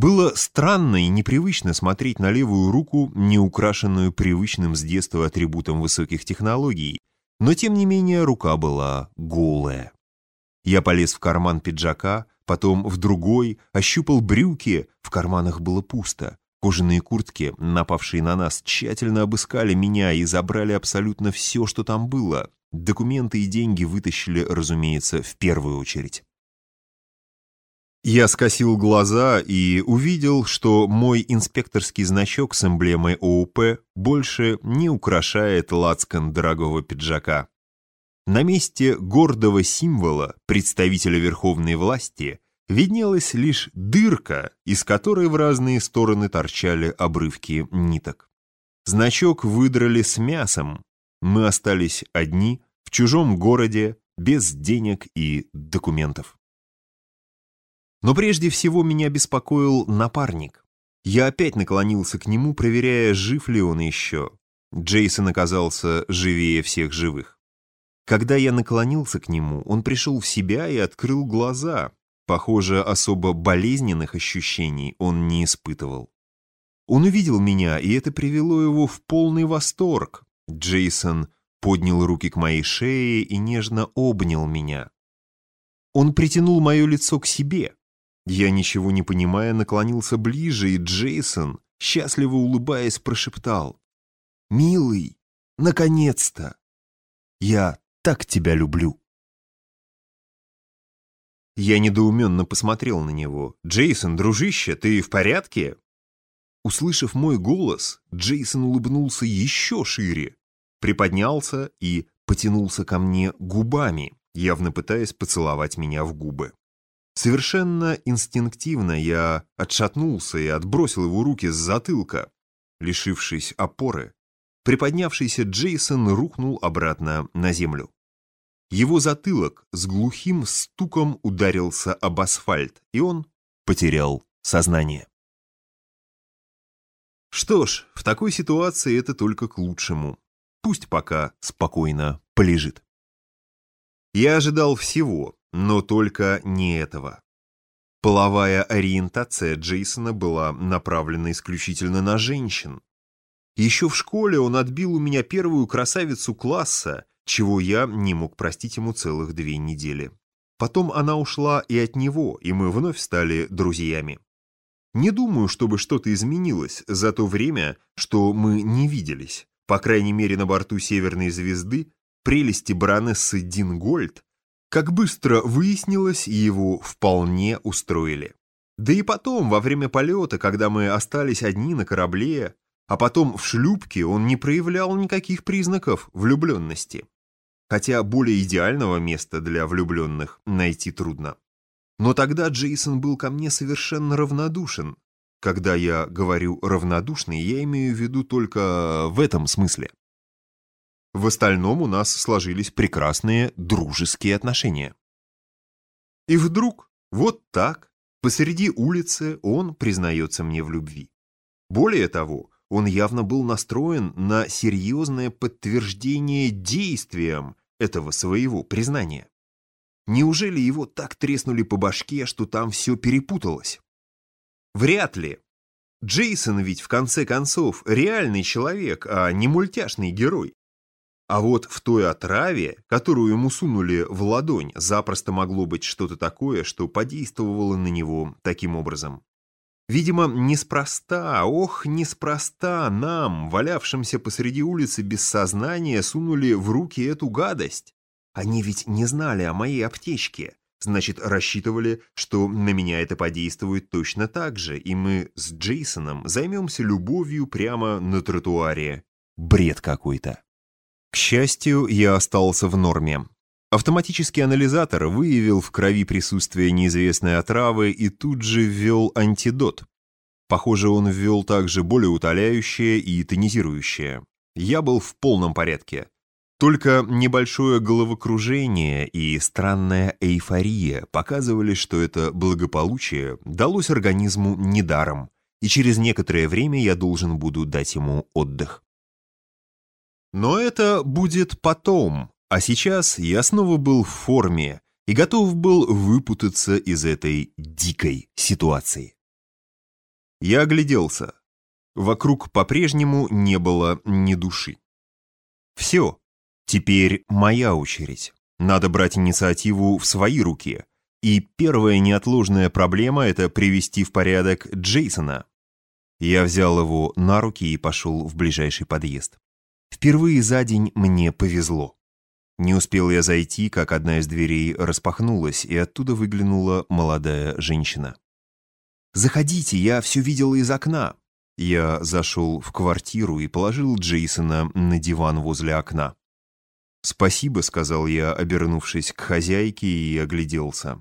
Было странно и непривычно смотреть на левую руку, не украшенную привычным с детства атрибутом высоких технологий, но тем не менее рука была голая. Я полез в карман пиджака, потом в другой, ощупал брюки, в карманах было пусто. Кожаные куртки, напавшие на нас, тщательно обыскали меня и забрали абсолютно все, что там было. Документы и деньги вытащили, разумеется, в первую очередь. Я скосил глаза и увидел, что мой инспекторский значок с эмблемой ОУП больше не украшает лацкан дорогого пиджака. На месте гордого символа представителя верховной власти виднелась лишь дырка, из которой в разные стороны торчали обрывки ниток. Значок выдрали с мясом. Мы остались одни, в чужом городе, без денег и документов. Но прежде всего меня беспокоил напарник. Я опять наклонился к нему, проверяя, жив ли он еще. Джейсон оказался живее всех живых. Когда я наклонился к нему, он пришел в себя и открыл глаза. Похоже, особо болезненных ощущений он не испытывал. Он увидел меня, и это привело его в полный восторг. Джейсон поднял руки к моей шее и нежно обнял меня. Он притянул мое лицо к себе. Я, ничего не понимая, наклонился ближе, и Джейсон, счастливо улыбаясь, прошептал. «Милый, наконец-то! Я так тебя люблю!» Я недоуменно посмотрел на него. «Джейсон, дружище, ты в порядке?» Услышав мой голос, Джейсон улыбнулся еще шире, приподнялся и потянулся ко мне губами, явно пытаясь поцеловать меня в губы. Совершенно инстинктивно я отшатнулся и отбросил его руки с затылка. Лишившись опоры, приподнявшийся Джейсон рухнул обратно на землю. Его затылок с глухим стуком ударился об асфальт, и он потерял сознание. Что ж, в такой ситуации это только к лучшему. Пусть пока спокойно полежит. Я ожидал всего, но только не этого. Половая ориентация Джейсона была направлена исключительно на женщин. Еще в школе он отбил у меня первую красавицу класса, чего я не мог простить ему целых две недели. Потом она ушла и от него, и мы вновь стали друзьями. Не думаю, чтобы что-то изменилось за то время, что мы не виделись. По крайней мере, на борту «Северной звезды» прелести баронессы Дингольд как быстро выяснилось, его вполне устроили. Да и потом, во время полета, когда мы остались одни на корабле, а потом в шлюпке, он не проявлял никаких признаков влюбленности. Хотя более идеального места для влюбленных найти трудно. Но тогда Джейсон был ко мне совершенно равнодушен. Когда я говорю «равнодушный», я имею в виду только в этом смысле. В остальном у нас сложились прекрасные дружеские отношения. И вдруг, вот так, посреди улицы он признается мне в любви. Более того, он явно был настроен на серьезное подтверждение действиям этого своего признания. Неужели его так треснули по башке, что там все перепуталось? Вряд ли. Джейсон ведь, в конце концов, реальный человек, а не мультяшный герой. А вот в той отраве, которую ему сунули в ладонь, запросто могло быть что-то такое, что подействовало на него таким образом. Видимо, неспроста, ох, неспроста нам, валявшимся посреди улицы без сознания, сунули в руки эту гадость. Они ведь не знали о моей аптечке. Значит, рассчитывали, что на меня это подействует точно так же, и мы с Джейсоном займемся любовью прямо на тротуаре. Бред какой-то. К счастью, я остался в норме. Автоматический анализатор выявил в крови присутствие неизвестной отравы и тут же ввел антидот. Похоже, он ввел также более утоляющее и тонизирующее. Я был в полном порядке. Только небольшое головокружение и странная эйфория показывали, что это благополучие далось организму недаром, и через некоторое время я должен буду дать ему отдых. Но это будет потом, а сейчас я снова был в форме и готов был выпутаться из этой дикой ситуации. Я огляделся. Вокруг по-прежнему не было ни души. Все, теперь моя очередь. Надо брать инициативу в свои руки. И первая неотложная проблема — это привести в порядок Джейсона. Я взял его на руки и пошел в ближайший подъезд. Впервые за день мне повезло. Не успел я зайти, как одна из дверей распахнулась, и оттуда выглянула молодая женщина. «Заходите, я все видела из окна». Я зашел в квартиру и положил Джейсона на диван возле окна. «Спасибо», — сказал я, обернувшись к хозяйке и огляделся.